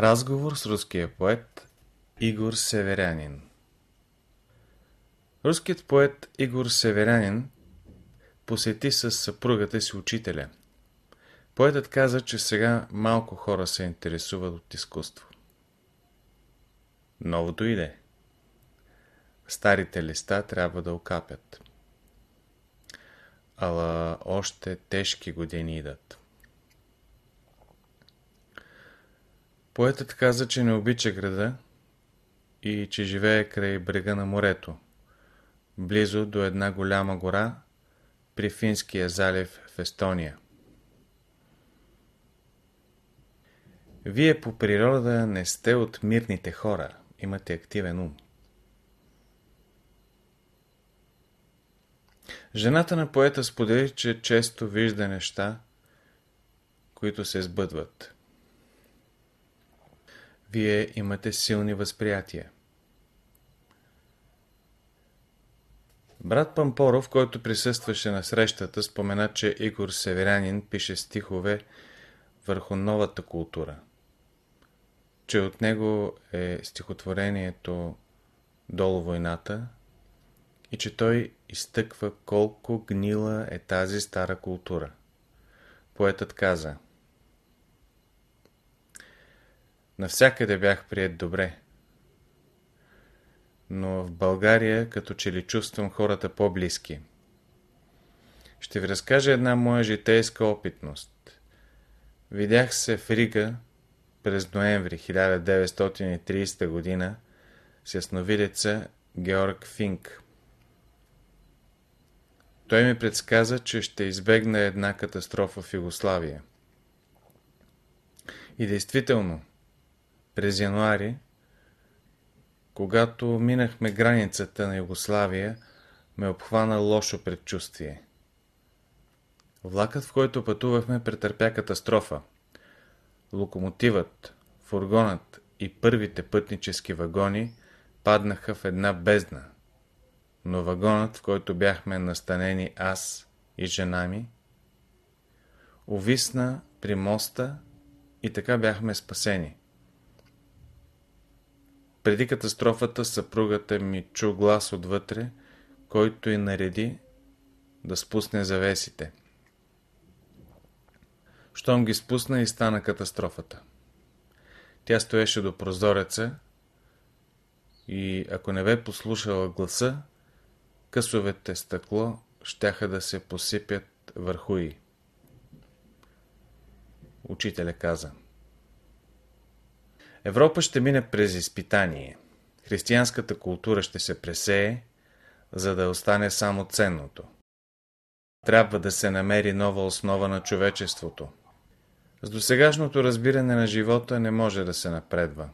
Разговор с руския поет Игор Северянин Руският поет Игор Северянин посети с съпругата си учителя. Поетът каза, че сега малко хора се интересуват от изкуство. Новото иде. Старите листа трябва да окапят. Ала още тежки години идат. Поетът каза, че не обича града и че живее край брега на морето, близо до една голяма гора при Финския залив в Естония. Вие по природа не сте от мирните хора, имате активен ум. Жената на поета сподели, че често вижда неща, които се сбъдват. Вие имате силни възприятия. Брат Пампоров, който присъстваше на срещата, спомена, че Игор Северянин пише стихове върху новата култура. Че от него е стихотворението Долу войната и че той изтъква колко гнила е тази стара култура. Поетът каза Навсякъде бях прият добре, но в България като че ли чувствам хората по-близки. Ще ви разкажа една моя житейска опитност. Видях се в Рига през ноември 1930 година с ясновидеца Георг Финк. Той ми предсказа, че ще избегна една катастрофа в Югославия. И действително, през януари, когато минахме границата на Югославия, ме обхвана лошо предчувствие. Влакът, в който пътувахме, претърпя катастрофа. Локомотивът, фургонът и първите пътнически вагони паднаха в една бездна но вагонът, в който бяхме настанени аз и жена ми, увисна при моста и така бяхме спасени. Преди катастрофата съпругата ми чу глас отвътре, който и нареди да спусне завесите. Щом ги спусна и стана катастрофата. Тя стоеше до прозореца и ако не бе послушала гласа, късовете стъкло щяха да се посипят върху й. Учителя каза Европа ще мине през изпитание. Християнската култура ще се пресее, за да остане само ценното. Трябва да се намери нова основа на човечеството. С досегашното разбиране на живота не може да се напредва.